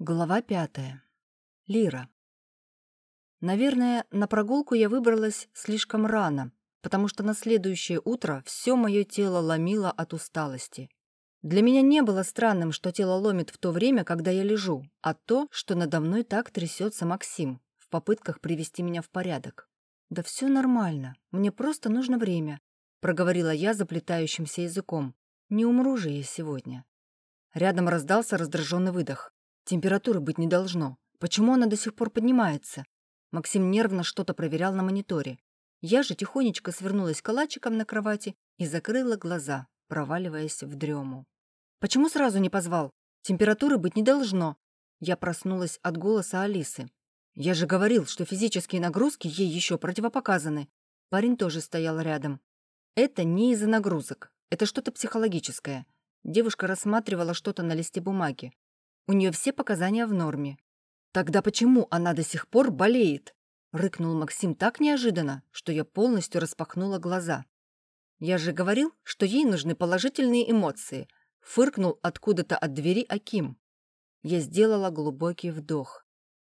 Глава пятая. Лира. Наверное, на прогулку я выбралась слишком рано, потому что на следующее утро все мое тело ломило от усталости. Для меня не было странным, что тело ломит в то время, когда я лежу, а то, что надо мной так трясется Максим в попытках привести меня в порядок. «Да все нормально, мне просто нужно время», — проговорила я заплетающимся языком. «Не умру же я сегодня». Рядом раздался раздраженный выдох. Температуры быть не должно. Почему она до сих пор поднимается? Максим нервно что-то проверял на мониторе. Я же тихонечко свернулась калачиком на кровати и закрыла глаза, проваливаясь в дрему. «Почему сразу не позвал? Температуры быть не должно». Я проснулась от голоса Алисы. «Я же говорил, что физические нагрузки ей еще противопоказаны». Парень тоже стоял рядом. «Это не из-за нагрузок. Это что-то психологическое». Девушка рассматривала что-то на листе бумаги. У нее все показания в норме. Тогда почему она до сих пор болеет? Рыкнул Максим так неожиданно, что я полностью распахнула глаза. Я же говорил, что ей нужны положительные эмоции. Фыркнул откуда-то от двери Аким. Я сделала глубокий вдох.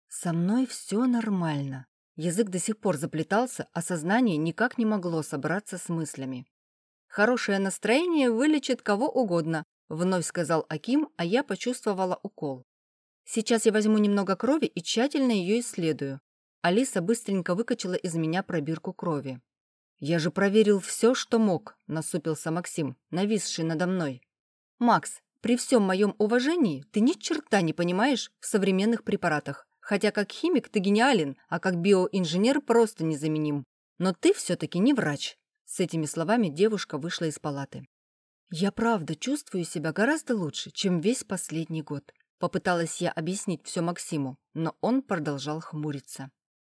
Со мной все нормально. Язык до сих пор заплетался, а сознание никак не могло собраться с мыслями. Хорошее настроение вылечит кого угодно, Вновь сказал Аким, а я почувствовала укол. Сейчас я возьму немного крови и тщательно ее исследую. Алиса быстренько выкачала из меня пробирку крови. «Я же проверил все, что мог», — насупился Максим, нависший надо мной. «Макс, при всем моем уважении ты ни черта не понимаешь в современных препаратах. Хотя как химик ты гениален, а как биоинженер просто незаменим. Но ты все-таки не врач». С этими словами девушка вышла из палаты. «Я правда чувствую себя гораздо лучше, чем весь последний год», попыталась я объяснить все Максиму, но он продолжал хмуриться.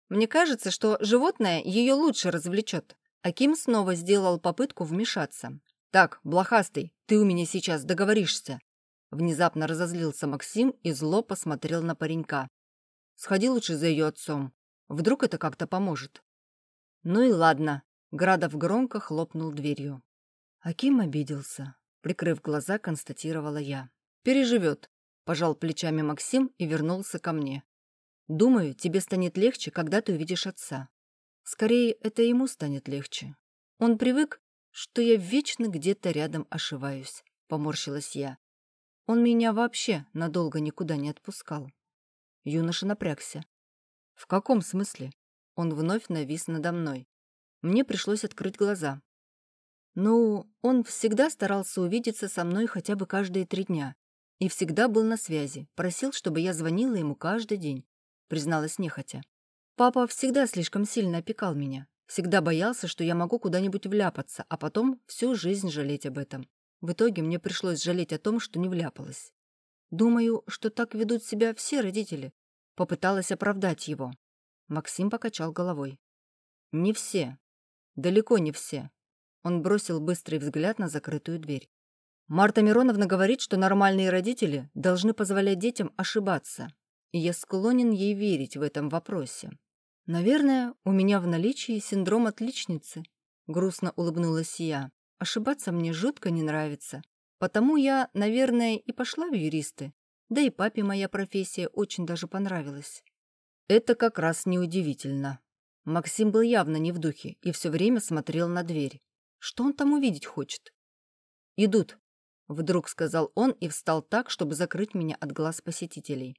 «Мне кажется, что животное ее лучше развлечет». Аким снова сделал попытку вмешаться. «Так, блохастый, ты у меня сейчас договоришься». Внезапно разозлился Максим и зло посмотрел на паренька. «Сходи лучше за ее отцом. Вдруг это как-то поможет». «Ну и ладно», — Градов громко хлопнул дверью. Аким обиделся. Прикрыв глаза, констатировала я. «Переживет», – пожал плечами Максим и вернулся ко мне. «Думаю, тебе станет легче, когда ты увидишь отца. Скорее, это ему станет легче. Он привык, что я вечно где-то рядом ошиваюсь», – поморщилась я. Он меня вообще надолго никуда не отпускал. Юноша напрягся. «В каком смысле?» Он вновь навис надо мной. Мне пришлось открыть глаза. Ну, он всегда старался увидеться со мной хотя бы каждые три дня. И всегда был на связи, просил, чтобы я звонила ему каждый день, призналась нехотя. Папа всегда слишком сильно опекал меня, всегда боялся, что я могу куда-нибудь вляпаться, а потом всю жизнь жалеть об этом. В итоге мне пришлось жалеть о том, что не вляпалась. Думаю, что так ведут себя все родители. Попыталась оправдать его. Максим покачал головой. Не все. Далеко не все. Он бросил быстрый взгляд на закрытую дверь. Марта Мироновна говорит, что нормальные родители должны позволять детям ошибаться, и я склонен ей верить в этом вопросе. Наверное, у меня в наличии синдром отличницы, грустно улыбнулась я. Ошибаться мне жутко не нравится, потому я, наверное, и пошла в юристы. Да и папе моя профессия очень даже понравилась. Это как раз неудивительно. Максим был явно не в духе и все время смотрел на дверь. Что он там увидеть хочет? «Идут», — вдруг сказал он и встал так, чтобы закрыть меня от глаз посетителей.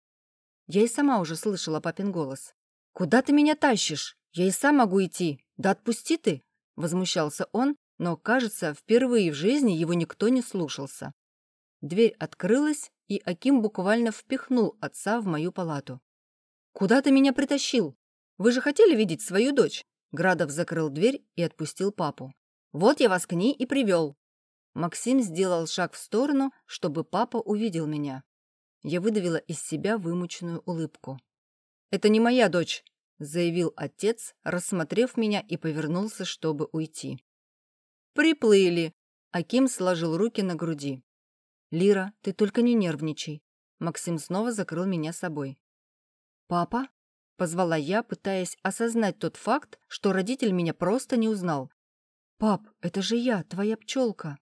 Я и сама уже слышала папин голос. «Куда ты меня тащишь? Я и сам могу идти. Да отпусти ты!» Возмущался он, но, кажется, впервые в жизни его никто не слушался. Дверь открылась, и Аким буквально впихнул отца в мою палату. «Куда ты меня притащил? Вы же хотели видеть свою дочь?» Градов закрыл дверь и отпустил папу. Вот я вас к ней и привел». Максим сделал шаг в сторону, чтобы папа увидел меня. Я выдавила из себя вымученную улыбку. «Это не моя дочь», — заявил отец, рассмотрев меня и повернулся, чтобы уйти. «Приплыли», — Аким сложил руки на груди. «Лира, ты только не нервничай». Максим снова закрыл меня собой. «Папа?» — позвала я, пытаясь осознать тот факт, что родитель меня просто не узнал, «Пап, это же я, твоя пчелка!»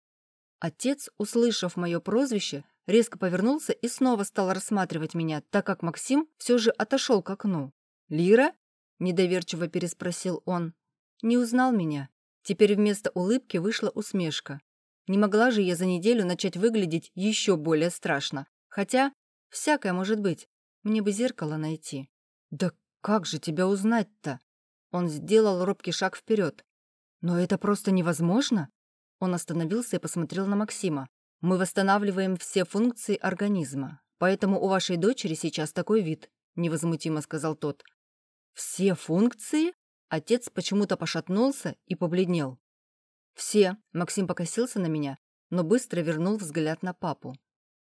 Отец, услышав мое прозвище, резко повернулся и снова стал рассматривать меня, так как Максим все же отошел к окну. «Лира?» – недоверчиво переспросил он. «Не узнал меня?» Теперь вместо улыбки вышла усмешка. Не могла же я за неделю начать выглядеть еще более страшно. Хотя, всякое может быть. Мне бы зеркало найти. «Да как же тебя узнать-то?» Он сделал робкий шаг вперед. «Но это просто невозможно?» Он остановился и посмотрел на Максима. «Мы восстанавливаем все функции организма, поэтому у вашей дочери сейчас такой вид», невозмутимо сказал тот. «Все функции?» Отец почему-то пошатнулся и побледнел. «Все», — Максим покосился на меня, но быстро вернул взгляд на папу.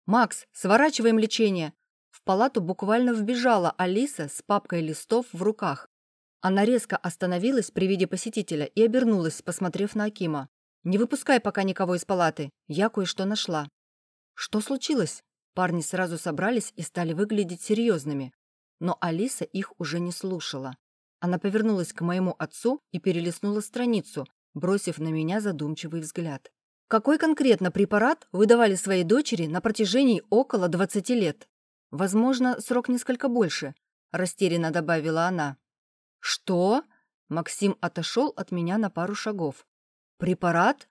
«Макс, сворачиваем лечение!» В палату буквально вбежала Алиса с папкой листов в руках. Она резко остановилась при виде посетителя и обернулась, посмотрев на Акима. «Не выпускай пока никого из палаты. Я кое-что нашла». «Что случилось?» Парни сразу собрались и стали выглядеть серьезными. Но Алиса их уже не слушала. Она повернулась к моему отцу и перелистнула страницу, бросив на меня задумчивый взгляд. «Какой конкретно препарат вы давали своей дочери на протяжении около 20 лет? Возможно, срок несколько больше», – растерянно добавила она. «Что?» – Максим отошел от меня на пару шагов. «Препарат?»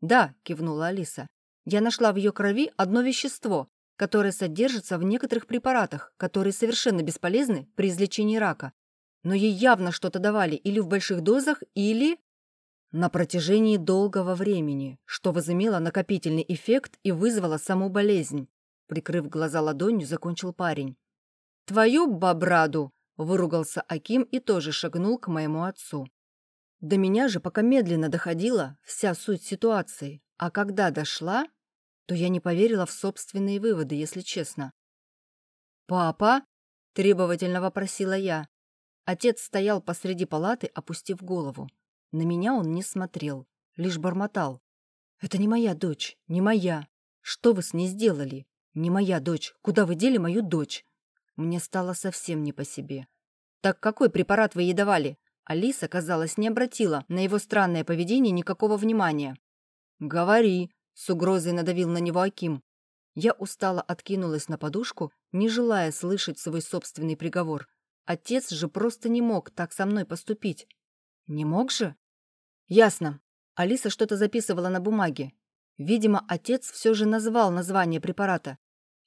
«Да», – кивнула Алиса. «Я нашла в ее крови одно вещество, которое содержится в некоторых препаратах, которые совершенно бесполезны при излечении рака, но ей явно что-то давали или в больших дозах, или на протяжении долгого времени, что возымело накопительный эффект и вызвало саму болезнь. Прикрыв глаза ладонью, закончил парень. «Твою бабраду!» – выругался Аким и тоже шагнул к моему отцу. До меня же пока медленно доходила вся суть ситуации, а когда дошла, то я не поверила в собственные выводы, если честно. «Папа?» – требовательно вопросила я. Отец стоял посреди палаты, опустив голову. На меня он не смотрел, лишь бормотал. «Это не моя дочь, не моя. Что вы с ней сделали? Не моя дочь. Куда вы дели мою дочь?» Мне стало совсем не по себе. «Так какой препарат вы ей давали?» Алиса, казалось, не обратила на его странное поведение никакого внимания. «Говори», — с угрозой надавил на него Аким. Я устало откинулась на подушку, не желая слышать свой собственный приговор. Отец же просто не мог так со мной поступить. Не мог же? Ясно. Алиса что-то записывала на бумаге. Видимо, отец все же назвал название препарата.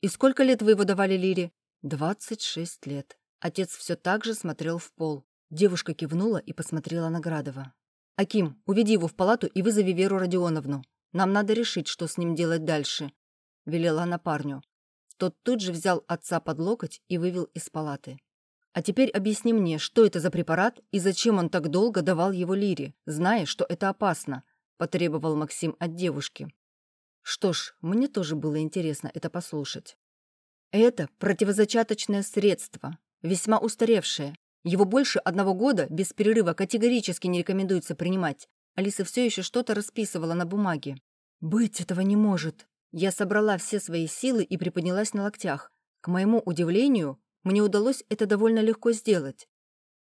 И сколько лет вы его давали Лире? Двадцать шесть лет. Отец все так же смотрел в пол. Девушка кивнула и посмотрела на Градова. «Аким, уведи его в палату и вызови Веру Родионовну. Нам надо решить, что с ним делать дальше», — велела она парню. Тот тут же взял отца под локоть и вывел из палаты. А теперь объясни мне, что это за препарат и зачем он так долго давал его Лире, зная, что это опасно?» – потребовал Максим от девушки. Что ж, мне тоже было интересно это послушать. Это противозачаточное средство, весьма устаревшее. Его больше одного года без перерыва категорически не рекомендуется принимать. Алиса все еще что-то расписывала на бумаге. «Быть этого не может!» Я собрала все свои силы и приподнялась на локтях. К моему удивлению, мне удалось это довольно легко сделать.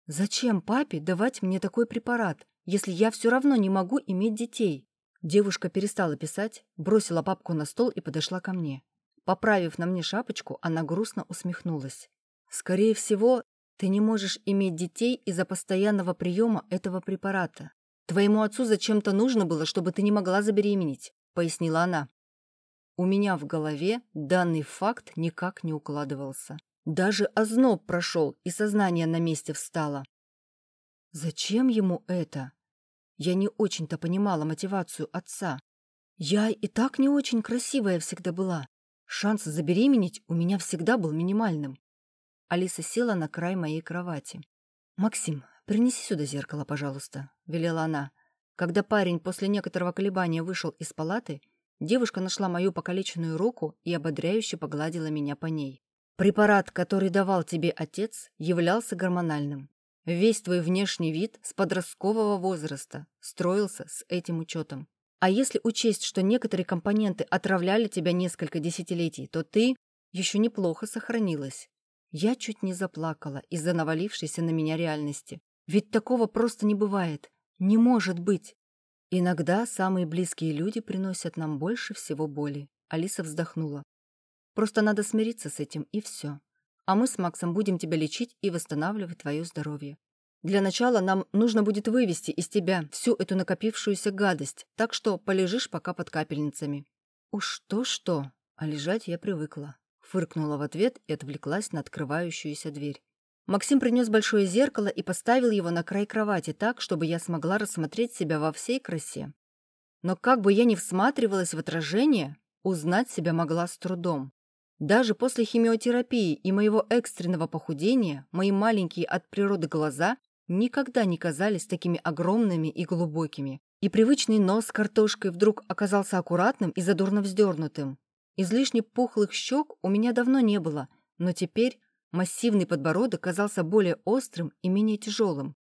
Зачем папе давать мне такой препарат, если я все равно не могу иметь детей? Девушка перестала писать, бросила папку на стол и подошла ко мне. Поправив на мне шапочку, она грустно усмехнулась. «Скорее всего, ты не можешь иметь детей из-за постоянного приема этого препарата. Твоему отцу зачем-то нужно было, чтобы ты не могла забеременеть», — пояснила она. У меня в голове данный факт никак не укладывался. Даже озноб прошел, и сознание на месте встало. Зачем ему это? Я не очень-то понимала мотивацию отца. Я и так не очень красивая всегда была. Шанс забеременеть у меня всегда был минимальным. Алиса села на край моей кровати. «Максим, принеси сюда зеркало, пожалуйста», — велела она. Когда парень после некоторого колебания вышел из палаты, девушка нашла мою покалеченную руку и ободряюще погладила меня по ней. Препарат, который давал тебе отец, являлся гормональным. Весь твой внешний вид с подросткового возраста строился с этим учетом. А если учесть, что некоторые компоненты отравляли тебя несколько десятилетий, то ты еще неплохо сохранилась. Я чуть не заплакала из-за навалившейся на меня реальности. Ведь такого просто не бывает. Не может быть. Иногда самые близкие люди приносят нам больше всего боли. Алиса вздохнула. «Просто надо смириться с этим, и все. А мы с Максом будем тебя лечить и восстанавливать твое здоровье. Для начала нам нужно будет вывести из тебя всю эту накопившуюся гадость, так что полежишь пока под капельницами». «Уж то-что, а лежать я привыкла», — фыркнула в ответ и отвлеклась на открывающуюся дверь. Максим принес большое зеркало и поставил его на край кровати так, чтобы я смогла рассмотреть себя во всей красе. Но как бы я ни всматривалась в отражение, узнать себя могла с трудом. Даже после химиотерапии и моего экстренного похудения мои маленькие от природы глаза никогда не казались такими огромными и глубокими. И привычный нос с картошкой вдруг оказался аккуратным и задорно вздернутым. Излишне пухлых щек у меня давно не было, но теперь массивный подбородок казался более острым и менее тяжелым.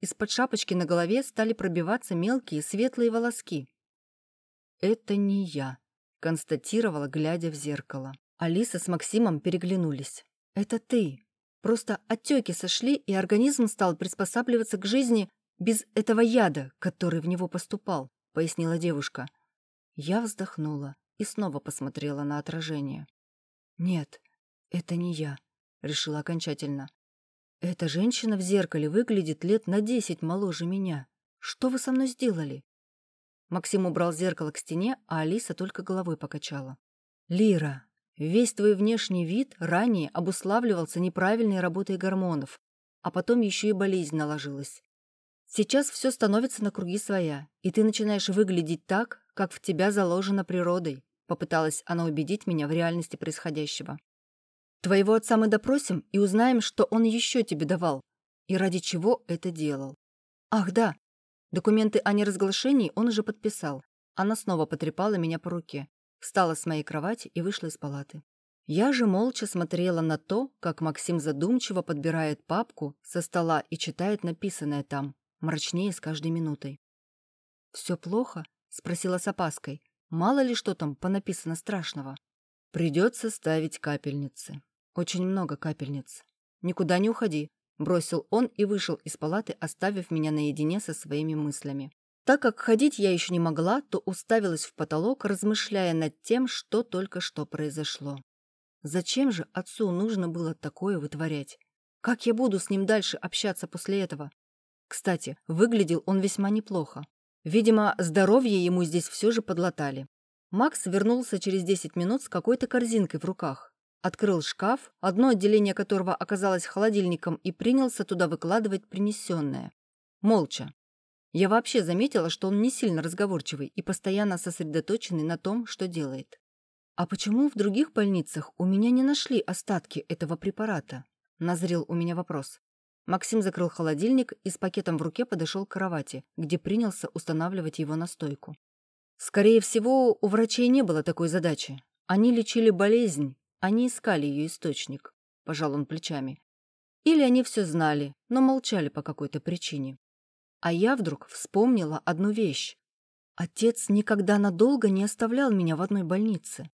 Из-под шапочки на голове стали пробиваться мелкие светлые волоски. «Это не я», — констатировала, глядя в зеркало. Алиса с Максимом переглянулись. «Это ты. Просто отеки сошли, и организм стал приспосабливаться к жизни без этого яда, который в него поступал», — пояснила девушка. Я вздохнула и снова посмотрела на отражение. «Нет, это не я», — решила окончательно. «Эта женщина в зеркале выглядит лет на десять моложе меня. Что вы со мной сделали?» Максим убрал зеркало к стене, а Алиса только головой покачала. «Лира, весь твой внешний вид ранее обуславливался неправильной работой гормонов, а потом еще и болезнь наложилась. Сейчас все становится на круги своя, и ты начинаешь выглядеть так, как в тебя заложено природой», попыталась она убедить меня в реальности происходящего. «Твоего отца мы допросим и узнаем, что он еще тебе давал, и ради чего это делал. Ах, да, Документы о неразглашении он уже подписал. Она снова потрепала меня по руке, встала с моей кровати и вышла из палаты. Я же молча смотрела на то, как Максим задумчиво подбирает папку со стола и читает написанное там, мрачнее с каждой минутой. «Все плохо?» — спросила с опаской. «Мало ли что там понаписано страшного?» «Придется ставить капельницы. Очень много капельниц. Никуда не уходи. Бросил он и вышел из палаты, оставив меня наедине со своими мыслями. Так как ходить я еще не могла, то уставилась в потолок, размышляя над тем, что только что произошло. Зачем же отцу нужно было такое вытворять? Как я буду с ним дальше общаться после этого? Кстати, выглядел он весьма неплохо. Видимо, здоровье ему здесь все же подлатали. Макс вернулся через 10 минут с какой-то корзинкой в руках. Открыл шкаф, одно отделение которого оказалось холодильником, и принялся туда выкладывать принесенное. Молча. Я вообще заметила, что он не сильно разговорчивый и постоянно сосредоточенный на том, что делает. «А почему в других больницах у меня не нашли остатки этого препарата?» – назрел у меня вопрос. Максим закрыл холодильник и с пакетом в руке подошел к кровати, где принялся устанавливать его на стойку. Скорее всего, у врачей не было такой задачи. Они лечили болезнь, они искали ее источник, пожал он плечами. Или они все знали, но молчали по какой-то причине. А я вдруг вспомнила одну вещь. Отец никогда надолго не оставлял меня в одной больнице.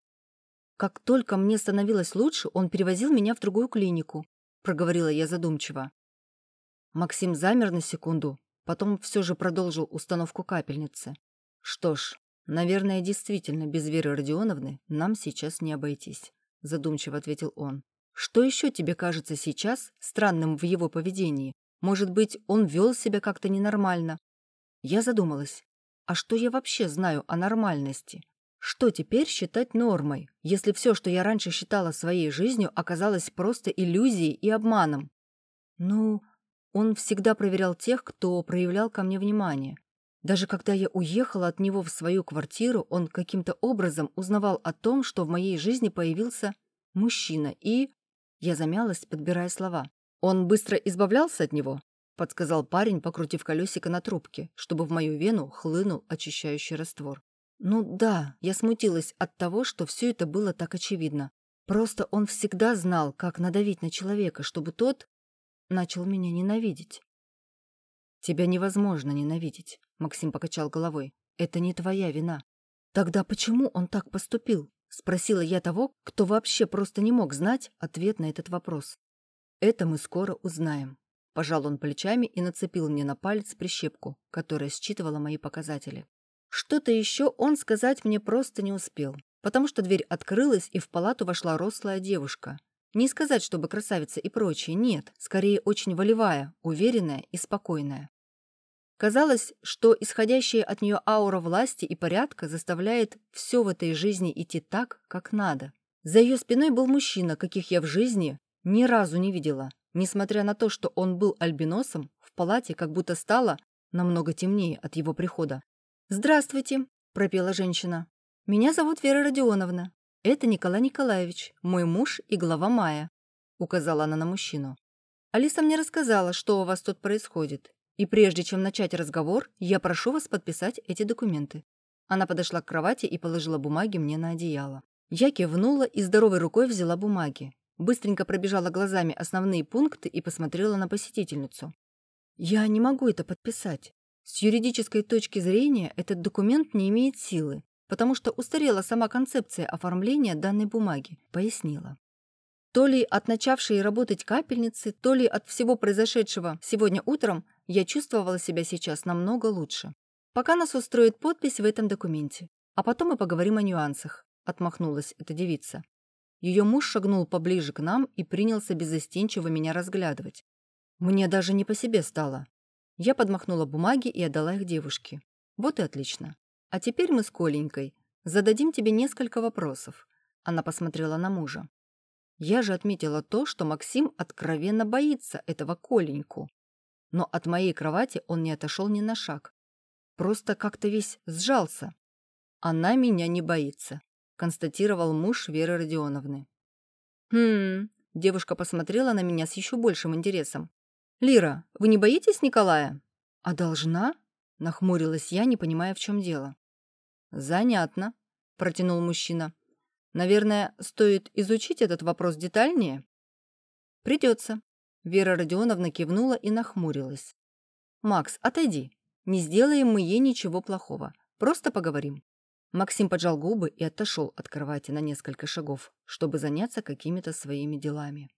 Как только мне становилось лучше, он перевозил меня в другую клинику, проговорила я задумчиво. Максим замер на секунду, потом все же продолжил установку капельницы. Что ж, наверное, действительно без Веры Родионовны нам сейчас не обойтись задумчиво ответил он. Что еще тебе кажется сейчас странным в его поведении? Может быть, он вел себя как-то ненормально? Я задумалась. А что я вообще знаю о нормальности? Что теперь считать нормой, если все, что я раньше считала своей жизнью, оказалось просто иллюзией и обманом? Ну, он всегда проверял тех, кто проявлял ко мне внимание. Даже когда я уехала от него в свою квартиру, он каким-то образом узнавал о том, что в моей жизни появился мужчина и... Я замялась, подбирая слова. «Он быстро избавлялся от него?» — подсказал парень, покрутив колесико на трубке, чтобы в мою вену хлынул очищающий раствор. «Ну да, я смутилась от того, что все это было так очевидно. Просто он всегда знал, как надавить на человека, чтобы тот начал меня ненавидеть». «Тебя невозможно ненавидеть», — Максим покачал головой. «Это не твоя вина». «Тогда почему он так поступил?» — спросила я того, кто вообще просто не мог знать ответ на этот вопрос. «Это мы скоро узнаем». Пожал он плечами и нацепил мне на палец прищепку, которая считывала мои показатели. Что-то еще он сказать мне просто не успел, потому что дверь открылась, и в палату вошла рослая девушка. Не сказать, чтобы красавица и прочее, нет, скорее очень волевая, уверенная и спокойная. Казалось, что исходящая от нее аура власти и порядка заставляет все в этой жизни идти так, как надо. За ее спиной был мужчина, каких я в жизни ни разу не видела. Несмотря на то, что он был альбиносом, в палате как будто стало намного темнее от его прихода. «Здравствуйте», – пропела женщина. «Меня зовут Вера Родионовна. Это Николай Николаевич, мой муж и глава Мая», – указала она на мужчину. «Алиса мне рассказала, что у вас тут происходит, и прежде чем начать разговор, я прошу вас подписать эти документы». Она подошла к кровати и положила бумаги мне на одеяло. Я кивнула и здоровой рукой взяла бумаги. Быстренько пробежала глазами основные пункты и посмотрела на посетительницу. «Я не могу это подписать. С юридической точки зрения этот документ не имеет силы, потому что устарела сама концепция оформления данной бумаги», — пояснила. То ли от начавшей работать капельницы, то ли от всего произошедшего сегодня утром я чувствовала себя сейчас намного лучше. Пока нас устроит подпись в этом документе, а потом мы поговорим о нюансах, отмахнулась эта девица. Ее муж шагнул поближе к нам и принялся беззастенчиво меня разглядывать. Мне даже не по себе стало. Я подмахнула бумаги и отдала их девушке. Вот и отлично. А теперь мы с Коленькой зададим тебе несколько вопросов. Она посмотрела на мужа. Я же отметила то, что Максим откровенно боится этого Коленьку. Но от моей кровати он не отошел ни на шаг. Просто как-то весь сжался. Она меня не боится, констатировал муж Веры Родионовны. Хм, девушка посмотрела на меня с еще большим интересом. «Лира, вы не боитесь Николая?» «А должна?» — нахмурилась я, не понимая, в чем дело. «Занятно», — протянул мужчина. Наверное, стоит изучить этот вопрос детальнее? Придется. Вера Родионовна кивнула и нахмурилась. «Макс, отойди. Не сделаем мы ей ничего плохого. Просто поговорим». Максим поджал губы и отошел от кровати на несколько шагов, чтобы заняться какими-то своими делами.